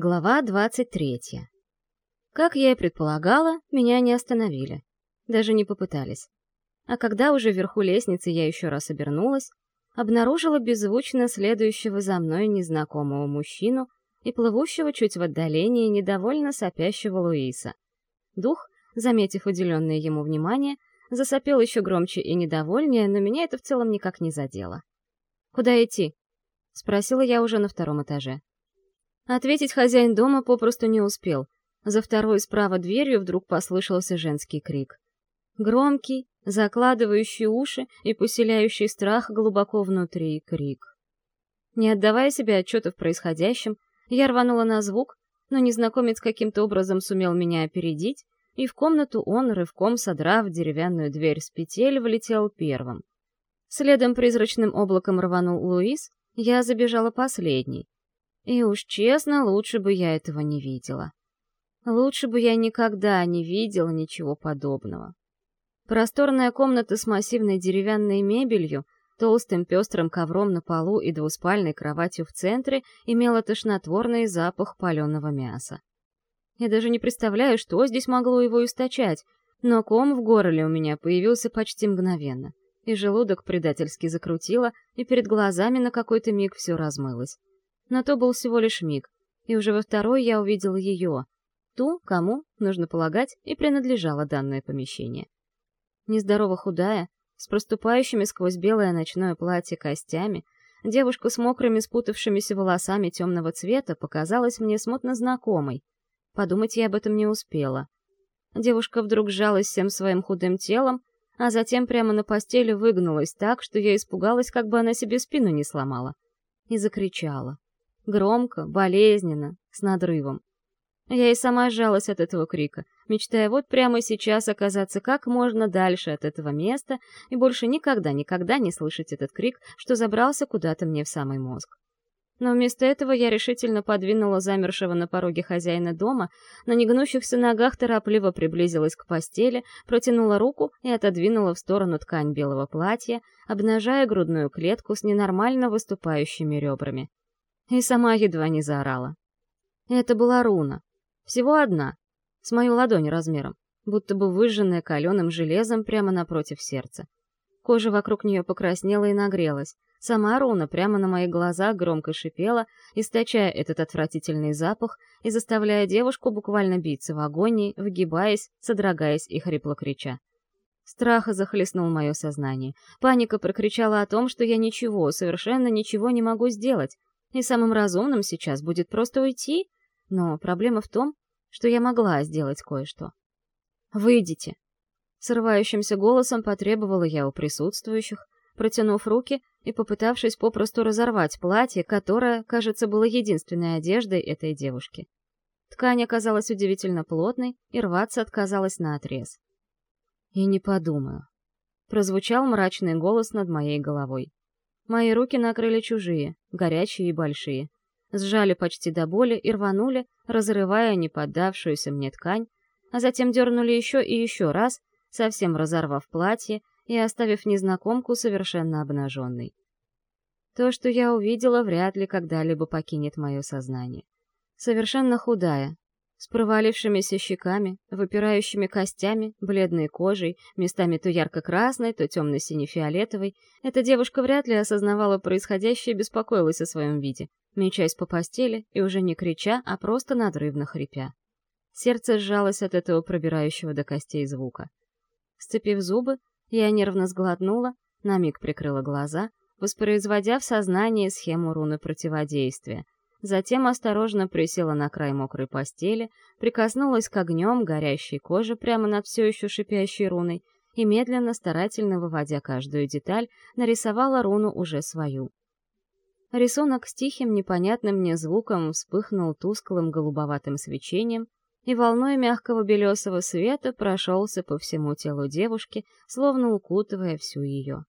Глава 23. Как я и предполагала, меня не остановили. Даже не попытались. А когда уже вверху лестницы я еще раз обернулась, обнаружила беззвучно следующего за мной незнакомого мужчину и плывущего чуть в отдалении недовольно сопящего Луиса. Дух, заметив уделенное ему внимание, засопел еще громче и недовольнее, но меня это в целом никак не задело. «Куда идти?» — спросила я уже на втором этаже. Ответить хозяин дома попросту не успел. За второй справа дверью вдруг послышался женский крик. Громкий, закладывающий уши и поселяющий страх глубоко внутри крик. Не отдавая себе отчета в происходящем, я рванула на звук, но незнакомец каким-то образом сумел меня опередить, и в комнату он, рывком содрав деревянную дверь с петель, влетел первым. Следом призрачным облаком рванул Луис, я забежала последней, и уж честно, лучше бы я этого не видела. Лучше бы я никогда не видела ничего подобного. Просторная комната с массивной деревянной мебелью, толстым пестрым ковром на полу и двуспальной кроватью в центре имела тошнотворный запах паленого мяса. Я даже не представляю, что здесь могло его источать, но ком в горле у меня появился почти мгновенно, и желудок предательски закрутило, и перед глазами на какой-то миг все размылось. Но то был всего лишь миг, и уже во второй я увидела ее, ту, кому, нужно полагать, и принадлежало данное помещение. Нездорово худая, с проступающими сквозь белое ночное платье костями, девушка с мокрыми спутавшимися волосами темного цвета показалась мне смутно знакомой. Подумать я об этом не успела. Девушка вдруг сжалась всем своим худым телом, а затем прямо на постели выгнулась так, что я испугалась, как бы она себе спину не сломала. И закричала. Громко, болезненно, с надрывом. Я и сама сжалась от этого крика, мечтая вот прямо сейчас оказаться как можно дальше от этого места и больше никогда-никогда не слышать этот крик, что забрался куда-то мне в самый мозг. Но вместо этого я решительно подвинула замершего на пороге хозяина дома, на негнущихся ногах торопливо приблизилась к постели, протянула руку и отодвинула в сторону ткань белого платья, обнажая грудную клетку с ненормально выступающими ребрами и сама едва не заорала. Это была руна. Всего одна, с мою ладонь размером, будто бы выжженная каленым железом прямо напротив сердца. Кожа вокруг нее покраснела и нагрелась. Сама руна прямо на моих глазах громко шипела, источая этот отвратительный запах и заставляя девушку буквально биться в агонии, выгибаясь, содрогаясь и хрипло крича. Страх захлестнул мое сознание. Паника прокричала о том, что я ничего, совершенно ничего не могу сделать, и самым разумным сейчас будет просто уйти, но проблема в том, что я могла сделать кое-что. «Выйдите!» Срывающимся голосом потребовала я у присутствующих, протянув руки и попытавшись попросту разорвать платье, которое, кажется, было единственной одеждой этой девушки. Ткань оказалась удивительно плотной и рваться отказалась наотрез. «И не подумаю», — прозвучал мрачный голос над моей головой. Мои руки накрыли чужие, горячие и большие. Сжали почти до боли и рванули, разрывая неподдавшуюся мне ткань, а затем дернули еще и еще раз, совсем разорвав платье и оставив незнакомку совершенно обнаженной. То, что я увидела, вряд ли когда-либо покинет мое сознание. Совершенно худая, с провалившимися щеками, выпирающими костями, бледной кожей, местами то ярко-красной, то темно-сине-фиолетовой, эта девушка вряд ли осознавала происходящее и беспокоилась о своем виде, мечась по постели и уже не крича, а просто надрывно хрипя. Сердце сжалось от этого пробирающего до костей звука. Сцепив зубы, я нервно сглотнула, на миг прикрыла глаза, воспроизводя в сознании схему руны противодействия — Затем осторожно присела на край мокрой постели, прикоснулась к огнем горящей кожи прямо над все еще шипящей руной и медленно, старательно выводя каждую деталь, нарисовала руну уже свою. Рисунок с тихим, непонятным мне звуком вспыхнул тусклым голубоватым свечением, и волной мягкого белесого света прошелся по всему телу девушки, словно укутывая всю ее.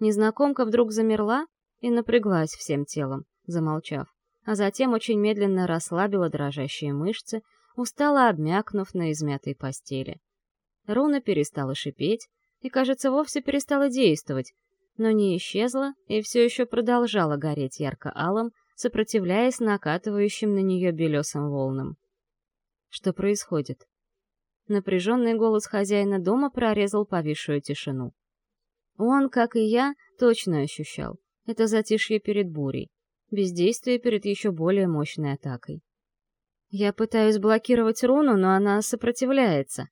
Незнакомка вдруг замерла и напряглась всем телом, замолчав а затем очень медленно расслабила дрожащие мышцы, устало обмякнув на измятой постели. Руна перестала шипеть и, кажется, вовсе перестала действовать, но не исчезла и все еще продолжала гореть ярко-алым, сопротивляясь накатывающим на нее белесым волнам. Что происходит? Напряженный голос хозяина дома прорезал повисшую тишину. Он, как и я, точно ощущал. Это затишье перед бурей. Бездействие перед еще более мощной атакой. Я пытаюсь блокировать руну, но она сопротивляется.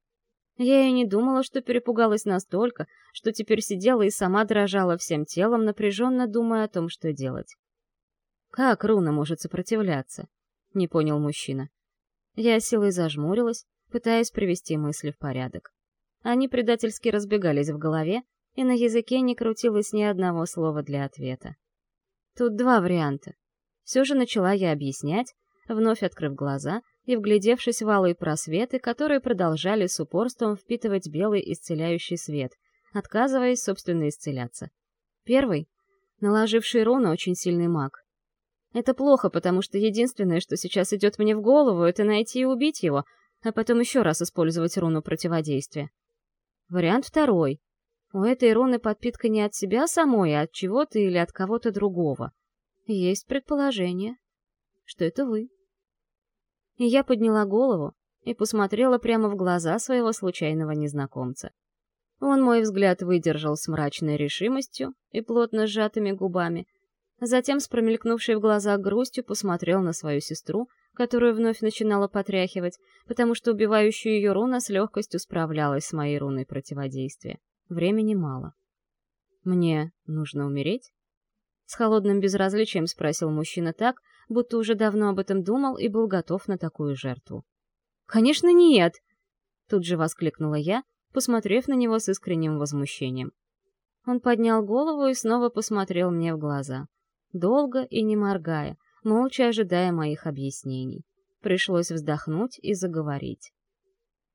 Я и не думала, что перепугалась настолько, что теперь сидела и сама дрожала всем телом, напряженно думая о том, что делать. «Как руна может сопротивляться?» — не понял мужчина. Я силой зажмурилась, пытаясь привести мысли в порядок. Они предательски разбегались в голове, и на языке не крутилось ни одного слова для ответа. Тут два варианта. Все же начала я объяснять, вновь открыв глаза и вглядевшись в алые просветы, которые продолжали с упорством впитывать белый исцеляющий свет, отказываясь, собственно, исцеляться. Первый — наложивший руну очень сильный маг. Это плохо, потому что единственное, что сейчас идет мне в голову, это найти и убить его, а потом еще раз использовать руну противодействия. Вариант второй. У этой руны подпитка не от себя самой, а от чего-то или от кого-то другого. Есть предположение, что это вы. И я подняла голову и посмотрела прямо в глаза своего случайного незнакомца. Он мой взгляд выдержал с мрачной решимостью и плотно сжатыми губами, затем с промелькнувшей в глазах грустью посмотрел на свою сестру, которую вновь начинала потряхивать, потому что убивающая ее руна с легкостью справлялась с моей руной противодействия. Времени мало. «Мне нужно умереть?» С холодным безразличием спросил мужчина так, будто уже давно об этом думал и был готов на такую жертву. «Конечно нет!» Тут же воскликнула я, посмотрев на него с искренним возмущением. Он поднял голову и снова посмотрел мне в глаза. Долго и не моргая, молча ожидая моих объяснений. Пришлось вздохнуть и заговорить.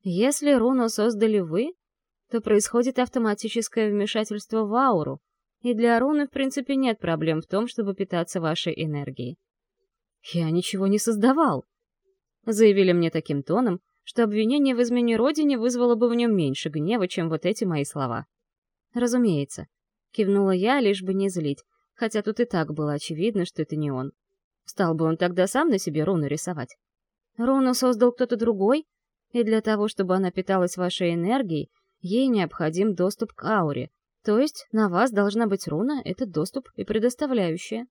«Если руну создали вы, то происходит автоматическое вмешательство в ауру, и для руны, в принципе, нет проблем в том, чтобы питаться вашей энергией. «Я ничего не создавал», — заявили мне таким тоном, что обвинение в измене родине вызвало бы в нем меньше гнева, чем вот эти мои слова. «Разумеется», — кивнула я, лишь бы не злить, хотя тут и так было очевидно, что это не он. Стал бы он тогда сам на себе руну рисовать. Руну создал кто-то другой, и для того, чтобы она питалась вашей энергией, ей необходим доступ к ауре, то есть на вас должна быть руна, этот доступ и предоставляющая.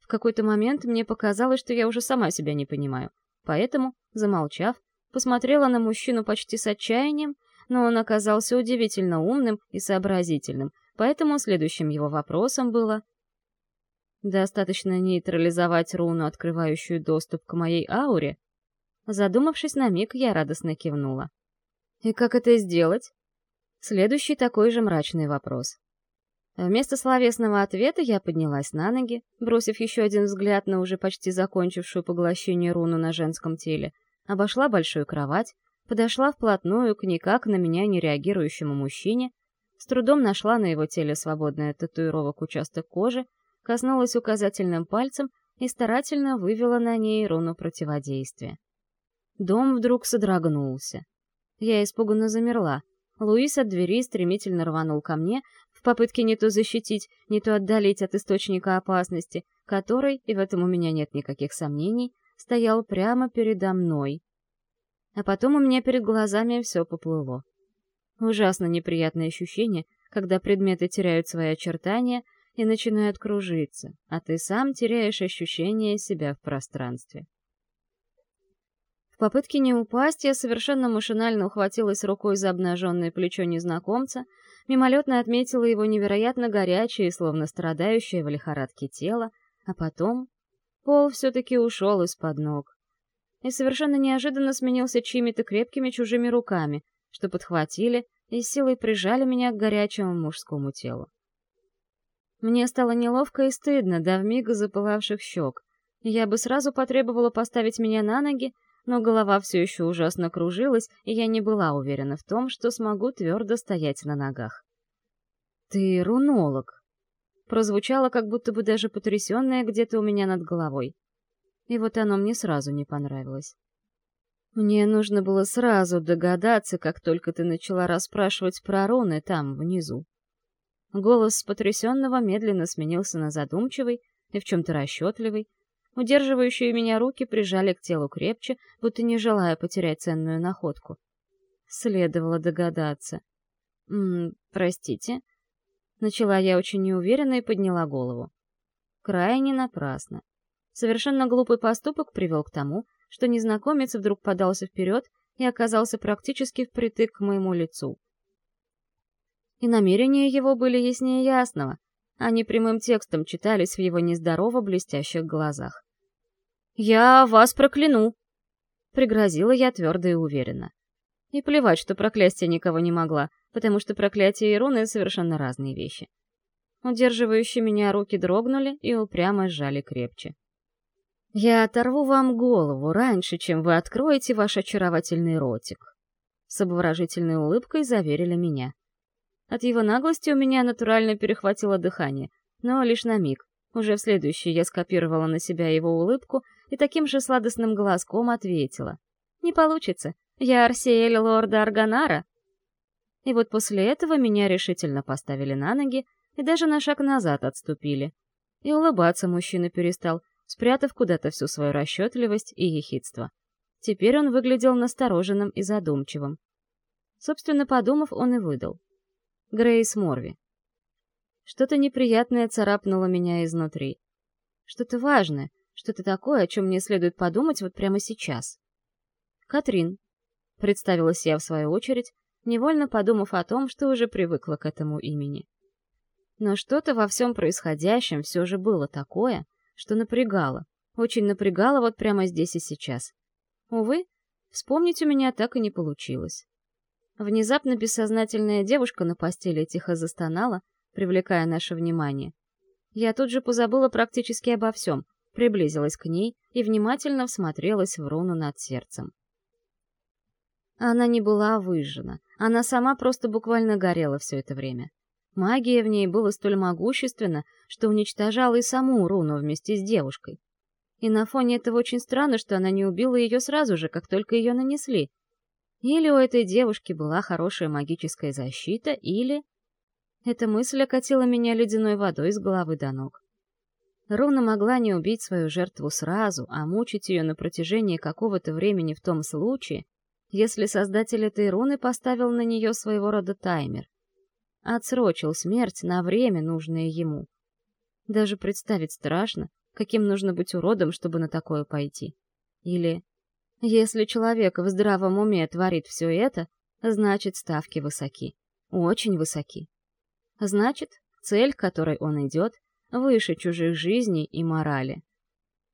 В какой-то момент мне показалось, что я уже сама себя не понимаю, поэтому, замолчав, посмотрела на мужчину почти с отчаянием, но он оказался удивительно умным и сообразительным, поэтому следующим его вопросом было «Достаточно нейтрализовать руну, открывающую доступ к моей ауре?» Задумавшись на миг, я радостно кивнула. «И как это сделать?» Следующий такой же мрачный вопрос. Вместо словесного ответа я поднялась на ноги, бросив еще один взгляд на уже почти закончившую поглощение руну на женском теле, обошла большую кровать, подошла вплотную к никак на меня не реагирующему мужчине, с трудом нашла на его теле свободный татуировок участок кожи, коснулась указательным пальцем и старательно вывела на ней руну противодействия. Дом вдруг содрогнулся. Я испуганно замерла, Луис от двери стремительно рванул ко мне, в попытке не то защитить, не то отдалить от источника опасности, который, и в этом у меня нет никаких сомнений, стоял прямо передо мной. А потом у меня перед глазами все поплыло. Ужасно неприятное ощущение, когда предметы теряют свои очертания и начинают кружиться, а ты сам теряешь ощущение себя в пространстве попытке не упасть, я совершенно машинально ухватилась рукой за обнаженное плечо незнакомца, мимолетно отметила его невероятно горячее, словно страдающее в лихорадке тело, а потом пол все-таки ушел из-под ног. И совершенно неожиданно сменился чьими-то крепкими чужими руками, что подхватили и силой прижали меня к горячему мужскому телу. Мне стало неловко и стыдно до вмига запылавших щек. Я бы сразу потребовала поставить меня на ноги, но голова все еще ужасно кружилась, и я не была уверена в том, что смогу твердо стоять на ногах. «Ты рунолог», — прозвучало как будто бы даже потрясенное где-то у меня над головой. И вот оно мне сразу не понравилось. Мне нужно было сразу догадаться, как только ты начала расспрашивать про руны там, внизу. Голос потрясенного медленно сменился на задумчивый и в чем-то расчетливый, Удерживающие меня руки прижали к телу крепче, будто не желая потерять ценную находку. Следовало догадаться. «М простите?» Начала я очень неуверенно и подняла голову. Крайне напрасно. Совершенно глупый поступок привел к тому, что незнакомец вдруг подался вперед и оказался практически впритык к моему лицу. И намерения его были яснее ясного, они прямым текстом читались в его нездорово блестящих глазах. «Я вас прокляну!» — пригрозила я твердо и уверенно. И плевать, что проклясть я никого не могла, потому что проклятие и руны — совершенно разные вещи. Удерживающие меня руки дрогнули и упрямо сжали крепче. «Я оторву вам голову раньше, чем вы откроете ваш очаровательный ротик», — с обворожительной улыбкой заверили меня. От его наглости у меня натурально перехватило дыхание, но лишь на миг. Уже в следующий я скопировала на себя его улыбку и таким же сладостным глазком ответила. «Не получится. Я Арсиэль лорда Арганара». И вот после этого меня решительно поставили на ноги и даже на шаг назад отступили. И улыбаться мужчина перестал, спрятав куда-то всю свою расчетливость и ехидство. Теперь он выглядел настороженным и задумчивым. Собственно, подумав, он и выдал. Грейс Морви. Что-то неприятное царапнуло меня изнутри. Что-то важное, что-то такое, о чем мне следует подумать вот прямо сейчас. Катрин. Представилась я в свою очередь, невольно подумав о том, что уже привыкла к этому имени. Но что-то во всем происходящем все же было такое, что напрягало, очень напрягало вот прямо здесь и сейчас. Увы, вспомнить у меня так и не получилось. Внезапно бессознательная девушка на постели тихо застонала, привлекая наше внимание. Я тут же позабыла практически обо всем, приблизилась к ней и внимательно всмотрелась в руну над сердцем. Она не была выжжена, она сама просто буквально горела все это время. Магия в ней была столь могущественна, что уничтожала и саму руну вместе с девушкой. И на фоне этого очень странно, что она не убила ее сразу же, как только ее нанесли — или у этой девушки была хорошая магическая защита, или... Эта мысль окатила меня ледяной водой с головы до ног. Руна могла не убить свою жертву сразу, а мучить ее на протяжении какого-то времени в том случае, если создатель этой руны поставил на нее своего рода таймер. Отсрочил смерть на время, нужное ему. Даже представить страшно, каким нужно быть уродом, чтобы на такое пойти. Или если человек в здравом уме творит все это, значит, ставки высоки. Очень высоки. Значит, цель, к которой он идет, выше чужих жизней и морали.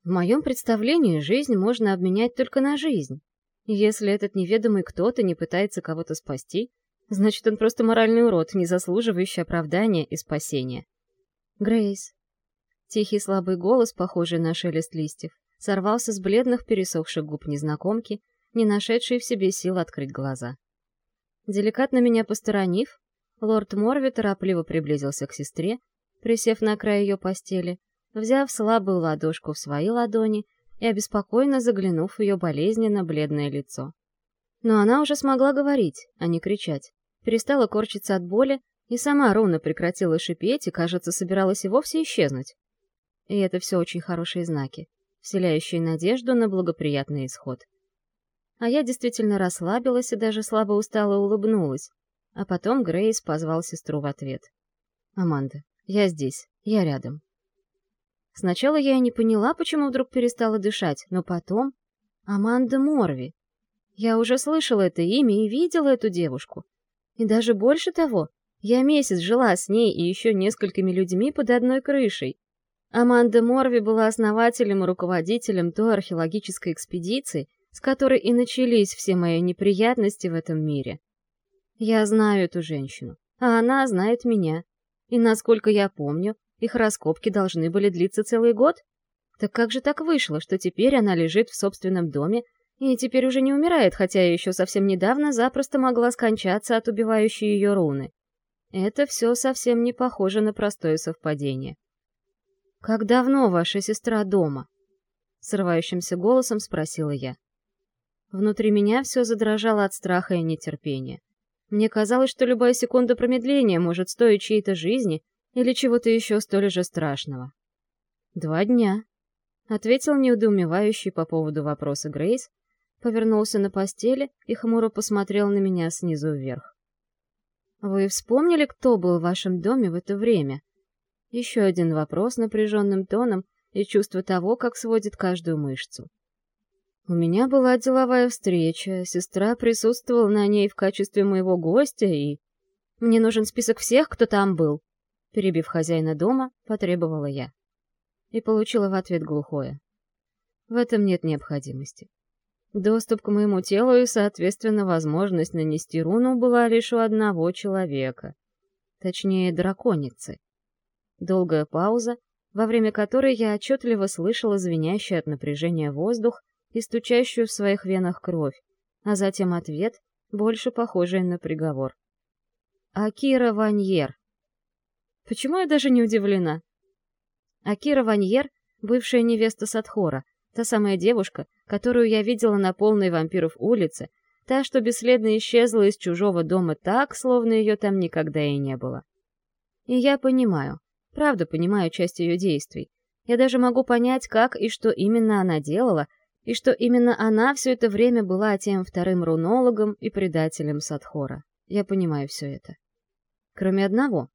В моем представлении жизнь можно обменять только на жизнь. если этот неведомый кто-то не пытается кого-то спасти, значит, он просто моральный урод, не заслуживающий оправдания и спасения. Грейс. Тихий слабый голос, похожий на шелест листьев, сорвался с бледных пересохших губ незнакомки, не нашедшей в себе сил открыть глаза. Деликатно меня посторонив, лорд Морви торопливо приблизился к сестре, присев на край ее постели, взяв слабую ладошку в свои ладони и обеспокоенно заглянув в ее болезненно бледное лицо. Но она уже смогла говорить, а не кричать, перестала корчиться от боли и сама ровно прекратила шипеть и, кажется, собиралась и вовсе исчезнуть. И это все очень хорошие знаки вселяющие надежду на благоприятный исход. А я действительно расслабилась и даже слабо устало улыбнулась, а потом Грейс позвал сестру в ответ. «Аманда, я здесь, я рядом». Сначала я и не поняла, почему вдруг перестала дышать, но потом... Аманда Морви. Я уже слышала это имя и видела эту девушку. И даже больше того, я месяц жила с ней и еще несколькими людьми под одной крышей. Аманда Морви была основателем и руководителем той археологической экспедиции, с которой и начались все мои неприятности в этом мире. Я знаю эту женщину, а она знает меня. И, насколько я помню, их раскопки должны были длиться целый год. Так как же так вышло, что теперь она лежит в собственном доме и теперь уже не умирает, хотя еще совсем недавно запросто могла скончаться от убивающей ее руны? Это все совсем не похоже на простое совпадение. «Как давно ваша сестра дома?» Срывающимся голосом спросила я. Внутри меня все задрожало от страха и нетерпения. Мне казалось, что любая секунда промедления может стоить чьей-то жизни или чего-то еще столь же страшного. «Два дня», — Ответил неудоумевающий по поводу вопроса Грейс, повернулся на постели и хмуро посмотрел на меня снизу вверх. «Вы вспомнили, кто был в вашем доме в это время?» Еще один вопрос напряженным тоном и чувство того, как сводит каждую мышцу. У меня была деловая встреча, сестра присутствовала на ней в качестве моего гостя и... Мне нужен список всех, кто там был. Перебив хозяина дома, потребовала я. И получила в ответ глухое. В этом нет необходимости. Доступ к моему телу и, соответственно, возможность нанести руну была лишь у одного человека. Точнее, драконицы. Долгая пауза, во время которой я отчетливо слышала звенящий от напряжения воздух и стучащую в своих венах кровь, а затем ответ, больше похожий на приговор. Акира Ваньер. Почему я даже не удивлена? Акира Ваньер — бывшая невеста Садхора, та самая девушка, которую я видела на полной вампиров улице, та, что бесследно исчезла из чужого дома так, словно ее там никогда и не было. И я понимаю, правда понимаю часть ее действий. Я даже могу понять, как и что именно она делала, и что именно она все это время была тем вторым рунологом и предателем Садхора. Я понимаю все это. Кроме одного.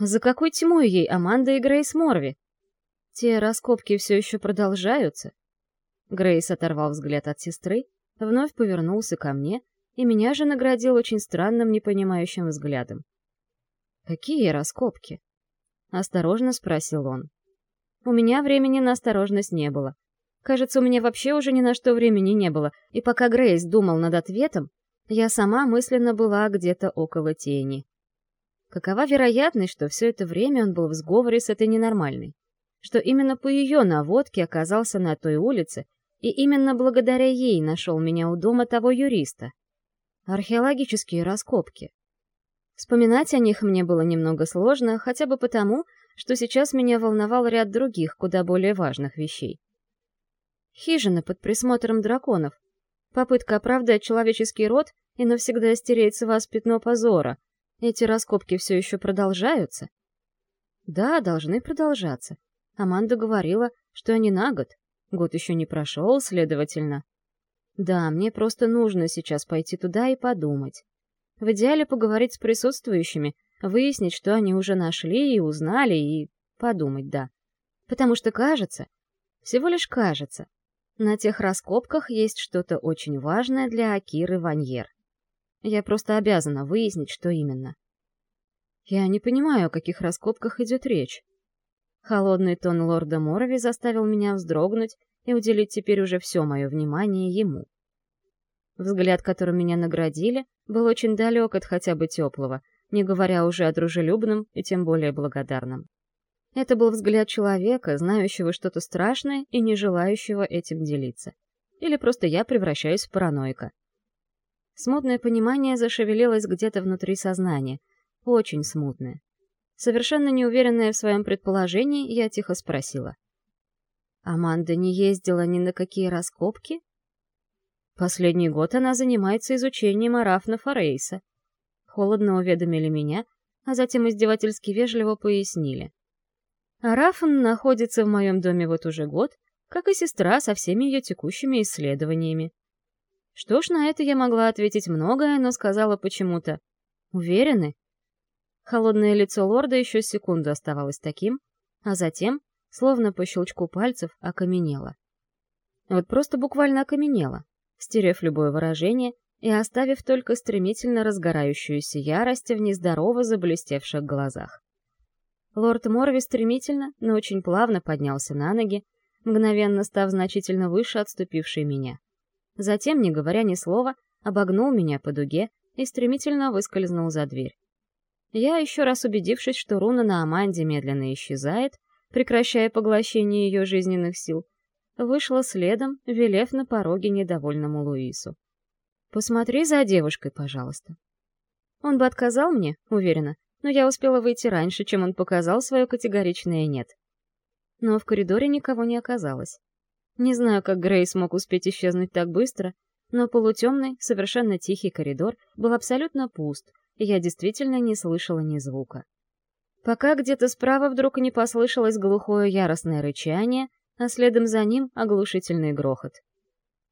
За какой тьмой ей Аманда и Грейс Морви? Те раскопки все еще продолжаются? Грейс оторвал взгляд от сестры, вновь повернулся ко мне, и меня же наградил очень странным, непонимающим взглядом. «Какие раскопки?» — осторожно спросил он. У меня времени на осторожность не было. Кажется, у меня вообще уже ни на что времени не было, и пока Грейс думал над ответом, я сама мысленно была где-то около тени. Какова вероятность, что все это время он был в сговоре с этой ненормальной? Что именно по ее наводке оказался на той улице, и именно благодаря ей нашел меня у дома того юриста? Археологические раскопки. Вспоминать о них мне было немного сложно, хотя бы потому, что сейчас меня волновал ряд других, куда более важных вещей. Хижина под присмотром драконов. Попытка оправдать человеческий род и навсегда стереть с вас пятно позора. Эти раскопки все еще продолжаются? Да, должны продолжаться. Аманда говорила, что они на год. Год еще не прошел, следовательно. Да, мне просто нужно сейчас пойти туда и подумать. В идеале поговорить с присутствующими, выяснить, что они уже нашли и узнали, и подумать, да. Потому что кажется, всего лишь кажется, на тех раскопках есть что-то очень важное для Акиры Ваньер. Я просто обязана выяснить, что именно. Я не понимаю, о каких раскопках идет речь. Холодный тон лорда Морови заставил меня вздрогнуть и уделить теперь уже все мое внимание ему. Взгляд, которым меня наградили, был очень далек от хотя бы теплого, не говоря уже о дружелюбном и тем более благодарном. Это был взгляд человека, знающего что-то страшное и не желающего этим делиться. Или просто я превращаюсь в параноика. Смутное понимание зашевелилось где-то внутри сознания. Очень смутное. Совершенно неуверенная в своем предположении, я тихо спросила. «Аманда не ездила ни на какие раскопки?» Последний год она занимается изучением арафна Форейса. Холодно уведомили меня, а затем издевательски вежливо пояснили. Арафн находится в моем доме вот уже год, как и сестра со всеми ее текущими исследованиями. Что ж, на это я могла ответить многое, но сказала почему-то. Уверены? Холодное лицо лорда еще секунду оставалось таким, а затем, словно по щелчку пальцев, окаменело. Вот просто буквально окаменело, стерев любое выражение и оставив только стремительно разгорающуюся ярость в нездорово заблестевших глазах. Лорд Морви стремительно, но очень плавно поднялся на ноги, мгновенно став значительно выше отступившей меня. Затем, не говоря ни слова, обогнул меня по дуге и стремительно выскользнул за дверь. Я, еще раз убедившись, что руна на Аманде медленно исчезает, прекращая поглощение ее жизненных сил, вышла следом, велев на пороге недовольному Луису. «Посмотри за девушкой, пожалуйста». Он бы отказал мне, уверена, но я успела выйти раньше, чем он показал свое категоричное «нет». Но в коридоре никого не оказалось. Не знаю, как Грейс мог успеть исчезнуть так быстро, но полутемный, совершенно тихий коридор был абсолютно пуст, я действительно не слышала ни звука. Пока где-то справа вдруг не послышалось глухое яростное рычание, а следом за ним оглушительный грохот.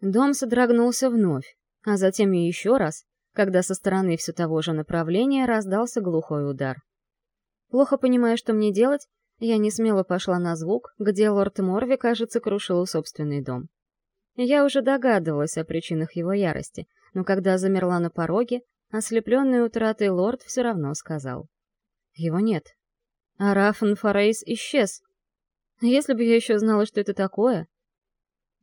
Дом содрогнулся вновь, а затем и еще раз, когда со стороны все того же направления раздался глухой удар. Плохо понимая, что мне делать, я не смело пошла на звук, где лорд Морви, кажется, крушил собственный дом. Я уже догадывалась о причинах его ярости, но когда замерла на пороге, ослепленный утратой лорд все равно сказал. Его нет. А Рафан Форейс исчез. Если бы я еще знала, что это такое...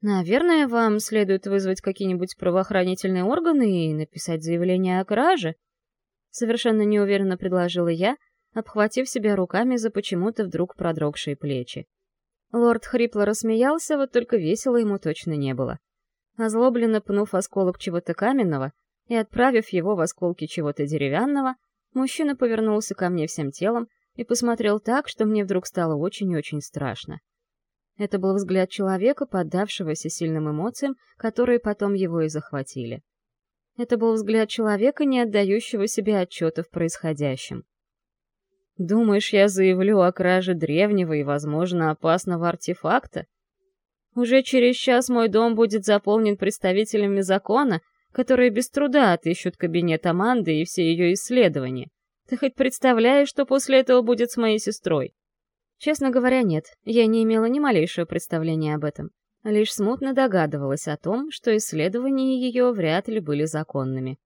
Наверное, вам следует вызвать какие-нибудь правоохранительные органы и написать заявление о краже. Совершенно неуверенно предложила я, обхватив себя руками за почему-то вдруг продрогшие плечи. Лорд хрипло рассмеялся, вот только весело ему точно не было. Озлобленно пнув осколок чего-то каменного и отправив его в осколки чего-то деревянного, мужчина повернулся ко мне всем телом и посмотрел так, что мне вдруг стало очень-очень страшно. Это был взгляд человека, поддавшегося сильным эмоциям, которые потом его и захватили. Это был взгляд человека, не отдающего себе отчета в происходящем. Думаешь, я заявлю о краже древнего и, возможно, опасного артефакта? Уже через час мой дом будет заполнен представителями закона, которые без труда отыщут кабинет Аманды и все ее исследования. Ты хоть представляешь, что после этого будет с моей сестрой? Честно говоря, нет, я не имела ни малейшего представления об этом. Лишь смутно догадывалась о том, что исследования ее вряд ли были законными.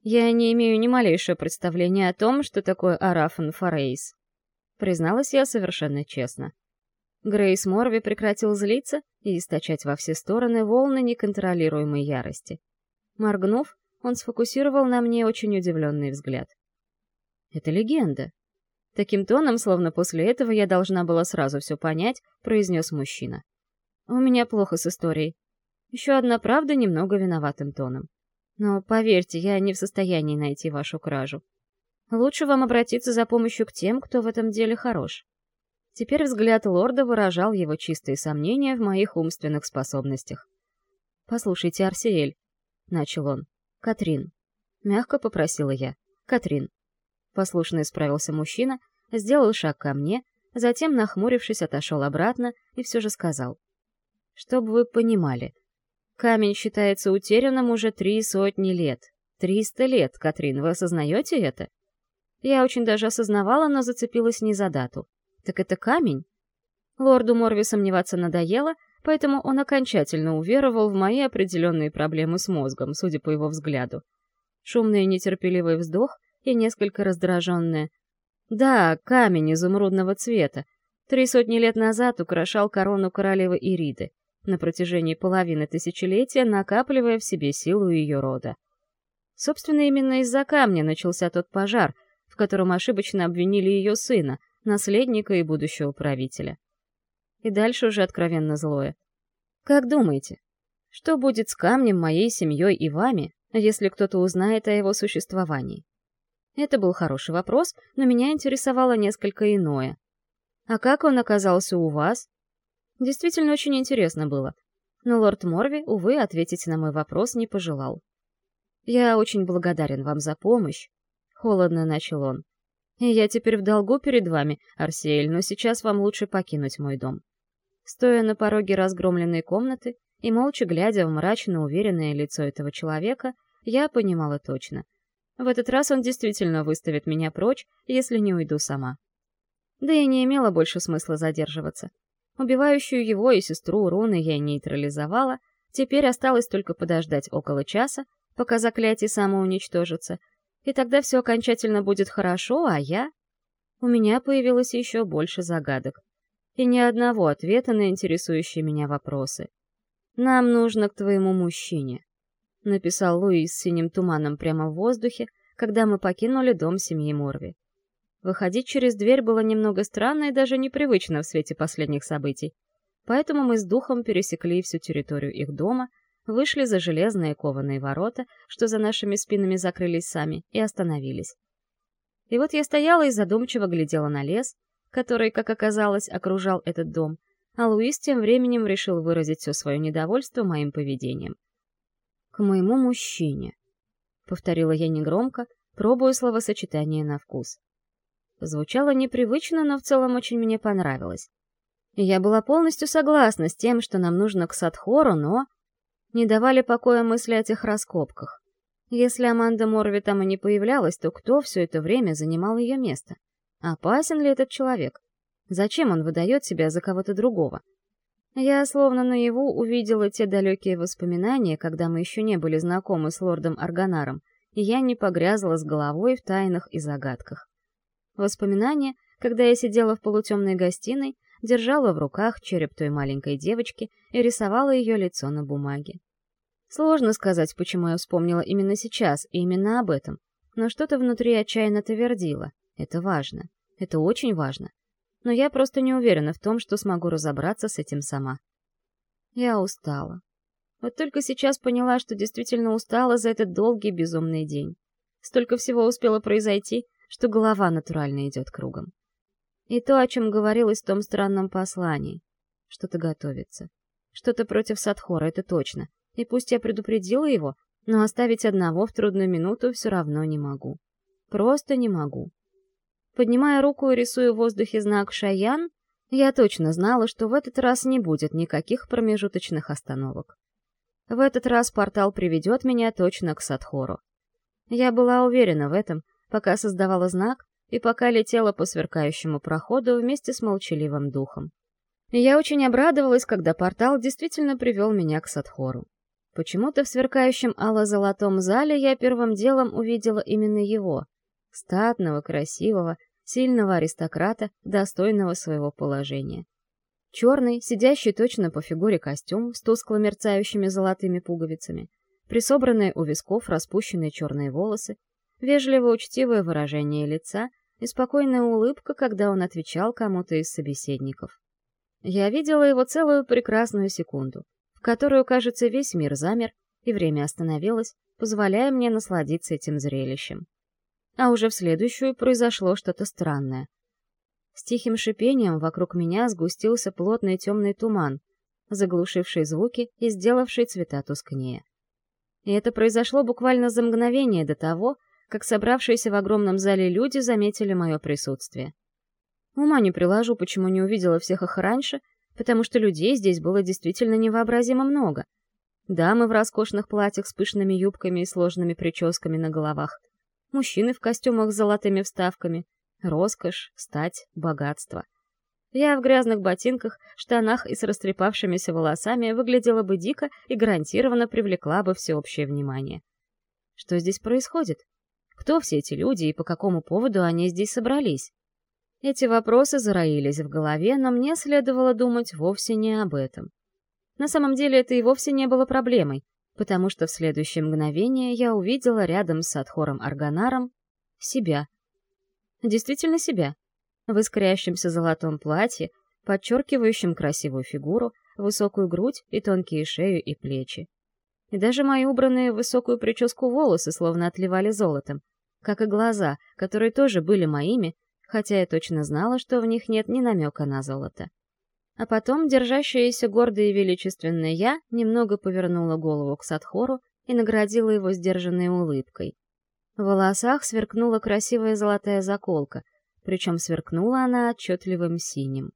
Я не имею ни малейшего представления о том, что такое Арафан Форейс. Призналась я совершенно честно. Грейс Морви прекратил злиться и источать во все стороны волны неконтролируемой ярости. Моргнув, он сфокусировал на мне очень удивленный взгляд. «Это легенда». Таким тоном, словно после этого я должна была сразу все понять, произнес мужчина. «У меня плохо с историей. Еще одна правда немного виноватым тоном. Но поверьте, я не в состоянии найти вашу кражу. Лучше вам обратиться за помощью к тем, кто в этом деле хорош». Теперь взгляд лорда выражал его чистые сомнения в моих умственных способностях. «Послушайте, Арсиэль», — начал он. «Катрин». Мягко попросила я. «Катрин». Послушно исправился мужчина, сделал шаг ко мне, затем, нахмурившись, отошел обратно и все же сказал. «Чтобы вы понимали, камень считается утерянным уже три сотни лет. Триста лет, Катрин, вы осознаете это?» Я очень даже осознавала, но зацепилась не за дату. «Так это камень?» Лорду Морви сомневаться надоело, поэтому он окончательно уверовал в мои определенные проблемы с мозгом, судя по его взгляду. Шумный и нетерпеливый вздох и несколько раздраженное. Да, камень изумрудного цвета. Три сотни лет назад украшал корону королевы Ириды, на протяжении половины тысячелетия накапливая в себе силу ее рода. Собственно, именно из-за камня начался тот пожар, в котором ошибочно обвинили ее сына, наследника и будущего правителя и дальше уже откровенно злое. Как думаете, что будет с камнем, моей семьей и вами, если кто-то узнает о его существовании? Это был хороший вопрос, но меня интересовало несколько иное. А как он оказался у вас? Действительно очень интересно было. Но лорд Морви, увы, ответить на мой вопрос не пожелал. «Я очень благодарен вам за помощь», — холодно начал он. «И я теперь в долгу перед вами, Арсеэль, но сейчас вам лучше покинуть мой дом. Стоя на пороге разгромленной комнаты и молча глядя в мрачно уверенное лицо этого человека, я понимала точно. В этот раз он действительно выставит меня прочь, если не уйду сама. Да и не имело больше смысла задерживаться. Убивающую его и сестру руны я нейтрализовала, теперь осталось только подождать около часа, пока заклятие самоуничтожится, и тогда все окончательно будет хорошо, а я... У меня появилось еще больше загадок и ни одного ответа на интересующие меня вопросы. «Нам нужно к твоему мужчине», — написал Луис синим туманом прямо в воздухе, когда мы покинули дом семьи Морви. Выходить через дверь было немного странно и даже непривычно в свете последних событий, поэтому мы с духом пересекли всю территорию их дома, вышли за железные кованые ворота, что за нашими спинами закрылись сами, и остановились. И вот я стояла и задумчиво глядела на лес, который, как оказалось, окружал этот дом, а Луис тем временем решил выразить все свое недовольство моим поведением. «К моему мужчине», — повторила я негромко, пробуя словосочетание на вкус. Звучало непривычно, но в целом очень мне понравилось. Я была полностью согласна с тем, что нам нужно к Садхору, но... Не давали покоя мысли о тех раскопках. Если Аманда Морви там и не появлялась, то кто все это время занимал ее место? Опасен ли этот человек? Зачем он выдает себя за кого-то другого? Я словно наяву увидела те далекие воспоминания, когда мы еще не были знакомы с лордом Арганаром, и я не погрязла с головой в тайнах и загадках. Воспоминания, когда я сидела в полутемной гостиной, держала в руках череп той маленькой девочки и рисовала ее лицо на бумаге. Сложно сказать, почему я вспомнила именно сейчас и именно об этом, но что-то внутри отчаянно твердило. Это важно. Это очень важно. Но я просто не уверена в том, что смогу разобраться с этим сама. Я устала. Вот только сейчас поняла, что действительно устала за этот долгий безумный день. Столько всего успело произойти, что голова натурально идет кругом. И то, о чем говорилось в том странном послании. Что-то готовится. Что-то против Садхора, это точно. И пусть я предупредила его, но оставить одного в трудную минуту все равно не могу. Просто не могу. Поднимая руку и рисуя в воздухе знак «Шаян», я точно знала, что в этот раз не будет никаких промежуточных остановок. В этот раз портал приведет меня точно к Садхору. Я была уверена в этом, пока создавала знак и пока летела по сверкающему проходу вместе с молчаливым духом. я очень обрадовалась, когда портал действительно привел меня к Садхору. Почему-то в сверкающем ало-золотом зале я первым делом увидела именно его. Статного, красивого, сильного аристократа, достойного своего положения. Черный, сидящий точно по фигуре костюм с тускло мерцающими золотыми пуговицами, присобранные у висков распущенные черные волосы, вежливо учтивое выражение лица и спокойная улыбка, когда он отвечал кому-то из собеседников. Я видела его целую прекрасную секунду — в которую, кажется, весь мир замер, и время остановилось, позволяя мне насладиться этим зрелищем. А уже в следующую произошло что-то странное. С тихим шипением вокруг меня сгустился плотный темный туман, заглушивший звуки и сделавший цвета тускнее. И это произошло буквально за мгновение до того, как собравшиеся в огромном зале люди заметили мое присутствие. Ума не приложу, почему не увидела всех их раньше потому что людей здесь было действительно невообразимо много. Дамы в роскошных платьях с пышными юбками и сложными прическами на головах, мужчины в костюмах с золотыми вставками, роскошь, стать, богатство. Я в грязных ботинках, штанах и с растрепавшимися волосами выглядела бы дико и гарантированно привлекла бы всеобщее внимание. Что здесь происходит? Кто все эти люди и по какому поводу они здесь собрались? Эти вопросы зароились в голове, но мне следовало думать вовсе не об этом. На самом деле это и вовсе не было проблемой, потому что в следующее мгновение я увидела рядом с Адхором Арганаром себя. Действительно себя. В искрящемся золотом платье, подчеркивающем красивую фигуру, высокую грудь и тонкие шею и плечи. И даже мои убранные в высокую прическу волосы словно отливали золотом, как и глаза, которые тоже были моими, хотя я точно знала, что в них нет ни намека на золото. А потом держащаяся гордо и величественная я немного повернула голову к Садхору и наградила его сдержанной улыбкой. В волосах сверкнула красивая золотая заколка, причем сверкнула она отчетливым синим.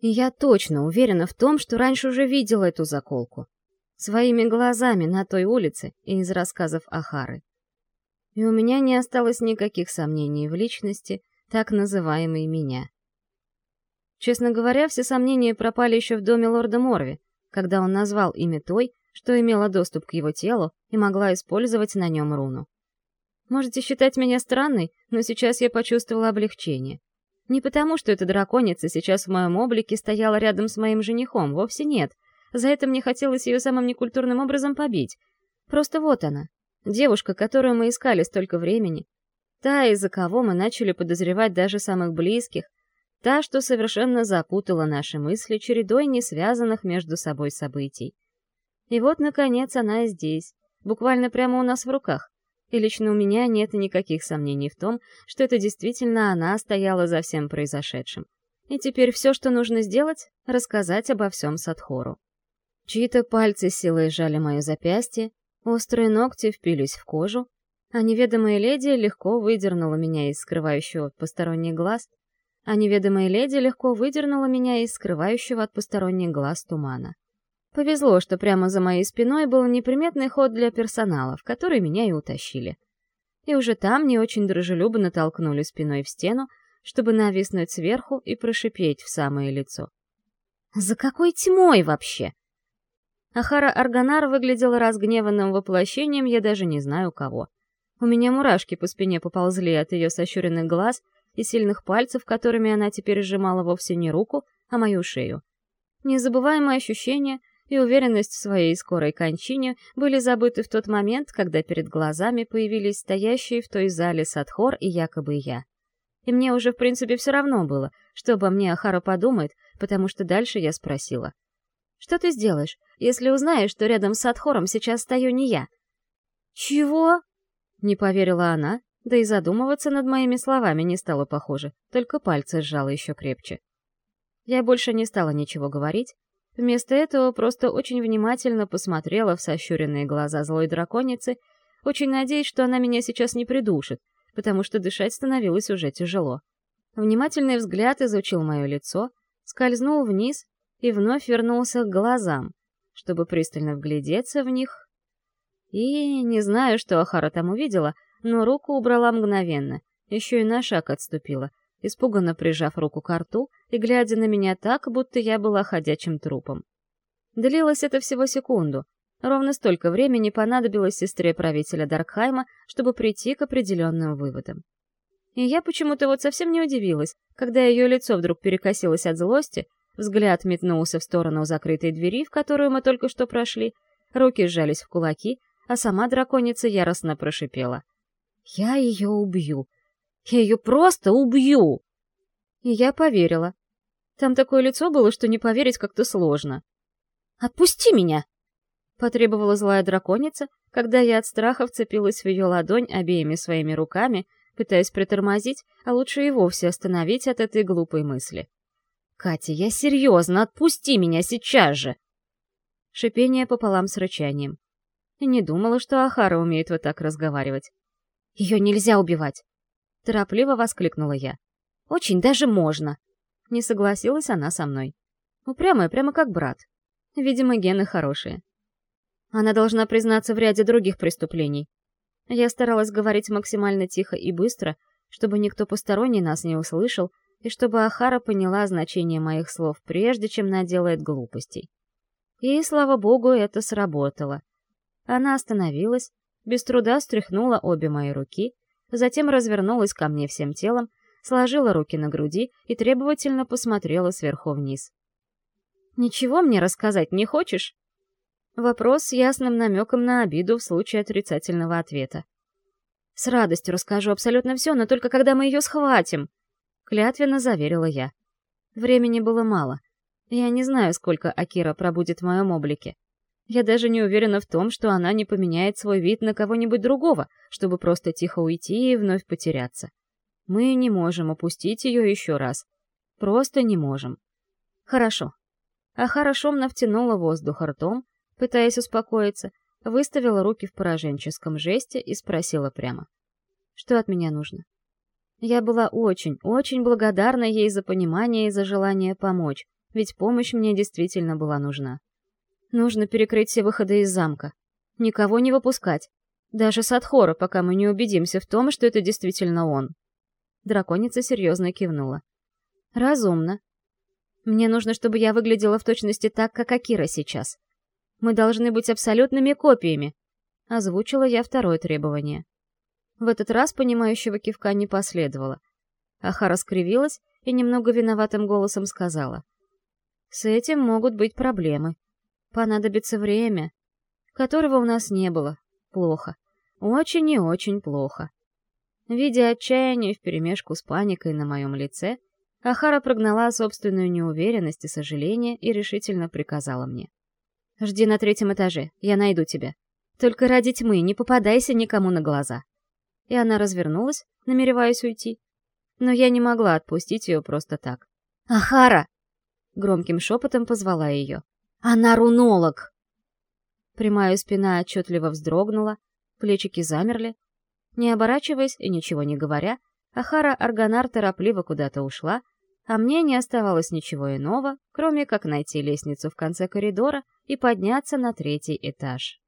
И я точно уверена в том, что раньше уже видела эту заколку. Своими глазами на той улице и из рассказов Ахары. И у меня не осталось никаких сомнений в личности — так называемый меня. Честно говоря, все сомнения пропали еще в доме лорда Морви, когда он назвал имя той, что имела доступ к его телу и могла использовать на нем руну. Можете считать меня странной, но сейчас я почувствовала облегчение. Не потому, что эта драконица сейчас в моем облике стояла рядом с моим женихом, вовсе нет. За это мне хотелось ее самым некультурным образом побить. Просто вот она, девушка, которую мы искали столько времени, Та, из-за кого мы начали подозревать даже самых близких, та, что совершенно запутала наши мысли чередой несвязанных между собой событий. И вот, наконец, она здесь, буквально прямо у нас в руках. И лично у меня нет никаких сомнений в том, что это действительно она стояла за всем произошедшим. И теперь все, что нужно сделать, рассказать обо всем Садхору. Чьи-то пальцы силой сжали мое запястье, острые ногти впились в кожу, а неведомая леди легко выдернула меня из скрывающего посторонний глаз, а неведомая леди легко выдернула меня из скрывающего от посторонних глаз тумана. Повезло, что прямо за моей спиной был неприметный ход для персонала, в который меня и утащили. И уже там не очень дружелюбно толкнули спиной в стену, чтобы нависнуть сверху и прошипеть в самое лицо. «За какой тьмой вообще?» Ахара Арганар выглядел разгневанным воплощением, я даже не знаю кого. У меня мурашки по спине поползли от ее сощуренных глаз — и сильных пальцев, которыми она теперь сжимала вовсе не руку, а мою шею. Незабываемые ощущения и уверенность в своей скорой кончине были забыты в тот момент, когда перед глазами появились стоящие в той зале Садхор и якобы я. И мне уже, в принципе, все равно было, что обо мне Ахара подумает, потому что дальше я спросила. «Что ты сделаешь, если узнаешь, что рядом с Садхором сейчас стою не я?» «Чего?» — не поверила она, да и задумываться над моими словами не стало похоже, только пальцы сжало еще крепче. Я больше не стала ничего говорить, вместо этого просто очень внимательно посмотрела в сощуренные глаза злой драконицы, очень надеясь, что она меня сейчас не придушит, потому что дышать становилось уже тяжело. Внимательный взгляд изучил мое лицо, скользнул вниз и вновь вернулся к глазам, чтобы пристально вглядеться в них. И, не знаю, что Ахара там увидела, но руку убрала мгновенно, еще и на шаг отступила, испуганно прижав руку к рту и глядя на меня так, будто я была ходячим трупом. Длилось это всего секунду. Ровно столько времени понадобилось сестре правителя Даркхайма, чтобы прийти к определенным выводам. И я почему-то вот совсем не удивилась, когда ее лицо вдруг перекосилось от злости, взгляд метнулся в сторону закрытой двери, в которую мы только что прошли, руки сжались в кулаки, а сама драконица яростно прошипела — я ее убью. Я ее просто убью. И я поверила. Там такое лицо было, что не поверить как-то сложно. «Отпусти меня!» — потребовала злая драконица, когда я от страха вцепилась в ее ладонь обеими своими руками, пытаясь притормозить, а лучше и вовсе остановить от этой глупой мысли. «Катя, я серьезно, отпусти меня сейчас же!» Шипение пополам с рычанием. Не думала, что Ахара умеет вот так разговаривать. Ее нельзя убивать!» Торопливо воскликнула я. «Очень даже можно!» Не согласилась она со мной. Упрямая, прямо как брат. Видимо, гены хорошие. Она должна признаться в ряде других преступлений. Я старалась говорить максимально тихо и быстро, чтобы никто посторонний нас не услышал, и чтобы Ахара поняла значение моих слов, прежде чем наделает глупостей. И, слава богу, это сработало. Она остановилась, без труда стряхнула обе мои руки, затем развернулась ко мне всем телом, сложила руки на груди и требовательно посмотрела сверху вниз. «Ничего мне рассказать не хочешь?» Вопрос с ясным намеком на обиду в случае отрицательного ответа. «С радостью расскажу абсолютно все, но только когда мы ее схватим!» Клятвенно заверила я. Времени было мало. Я не знаю, сколько Акира пробудет в моем облике. Я даже не уверена в том, что она не поменяет свой вид на кого-нибудь другого, чтобы просто тихо уйти и вновь потеряться. Мы не можем опустить ее еще раз. Просто не можем. Хорошо. Ахара шумно втянула воздух ртом, пытаясь успокоиться, выставила руки в пораженческом жесте и спросила прямо. Что от меня нужно? Я была очень, очень благодарна ей за понимание и за желание помочь, ведь помощь мне действительно была нужна. Нужно перекрыть все выходы из замка. Никого не выпускать. Даже Садхора, пока мы не убедимся в том, что это действительно он. Драконица серьезно кивнула. Разумно. Мне нужно, чтобы я выглядела в точности так, как Акира сейчас. Мы должны быть абсолютными копиями. Озвучила я второе требование. В этот раз понимающего кивка не последовало. Ахара скривилась и немного виноватым голосом сказала. «С этим могут быть проблемы. Понадобится время, которого у нас не было. Плохо. Очень и очень плохо. Видя отчаяние вперемешку с паникой на моем лице, Ахара прогнала собственную неуверенность и сожаление и решительно приказала мне. «Жди на третьем этаже, я найду тебя. Только ради тьмы не попадайся никому на глаза». И она развернулась, намереваясь уйти. Но я не могла отпустить ее просто так. «Ахара!» Громким шепотом позвала ее. Она рунолог!» Прямая спина отчетливо вздрогнула, плечики замерли. Не оборачиваясь и ничего не говоря, Ахара Арганар торопливо куда-то ушла, а мне не оставалось ничего иного, кроме как найти лестницу в конце коридора и подняться на третий этаж.